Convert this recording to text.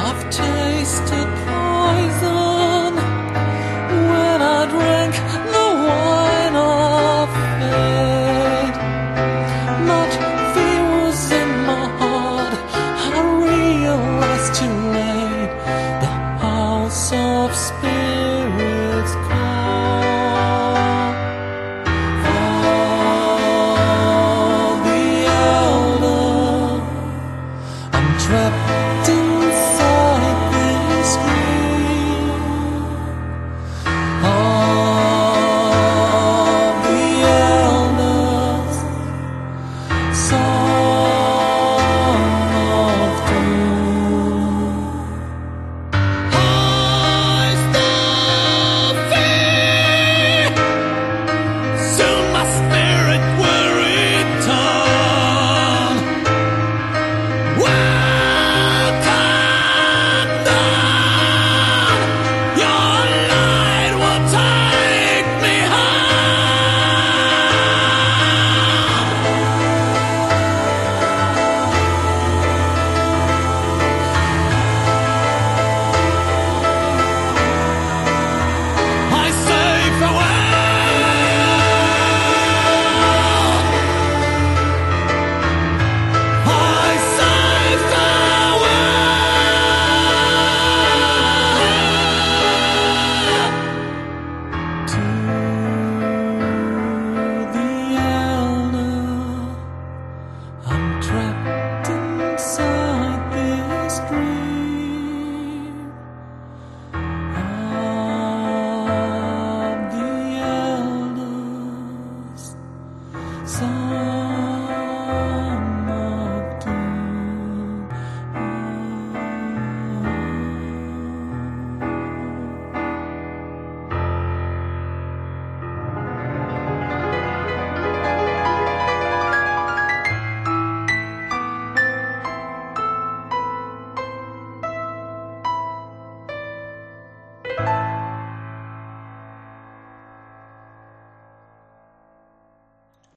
I've tasted poison when I drank the wine of fate. Much fear was in my heart. I realized too late the house of spirits call. Oh, the elder. I'm trapped